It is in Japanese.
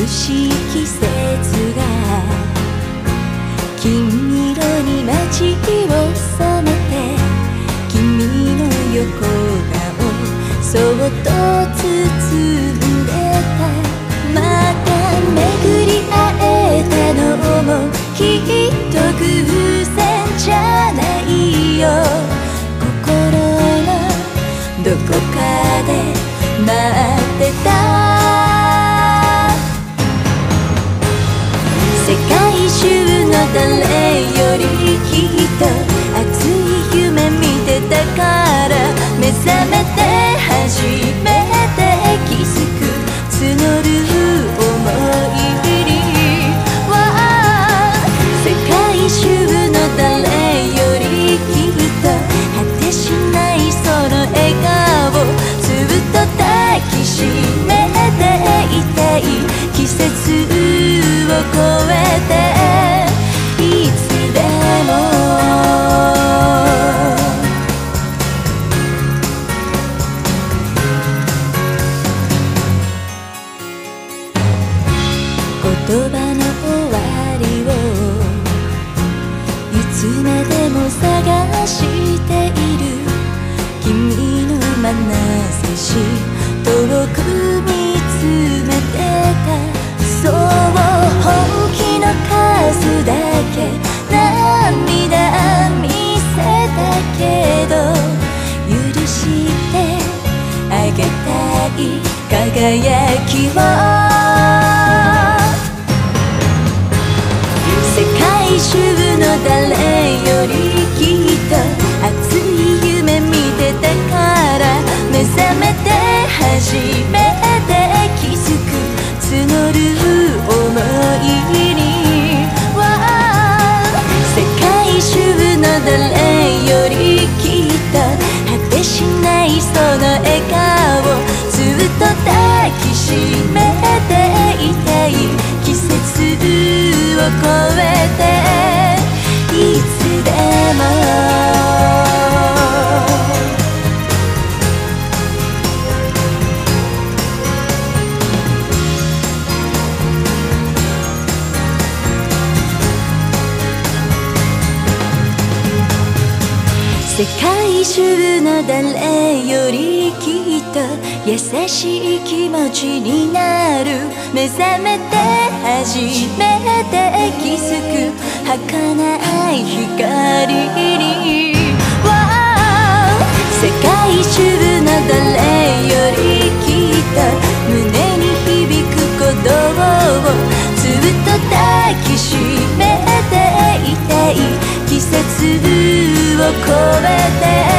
眩しい季節が金色に街を染めて君の横顔そっと包んでたまた巡り会えたのもきっと偶然じゃないよ。心のどこかで待ってた界中の誰よりきっと熱い夢見てたから目覚めて初めて気づく。募る想いには世界中の誰よりきっと果てしないその笑顔。ずっと抱きしめていたい。季節を超え。葉の終わりをいつまでも探している君の眼差し遠く見つめてたそう本気の数だけ涙見せたけど許してあげたい輝きを誰よりきっと熱い夢見てたから目覚めて初めて気づく。募る想いには世界中の誰よりきっと果てしないその笑顔ずっと抱きしめていたい季節を超えて世界中の誰よりきっと優しい気持ちになる。目覚めて初めて気づく。儚い光に。世界中の誰よりきっと胸に響く鼓動をずっと抱きしめていたい。季節を超えて。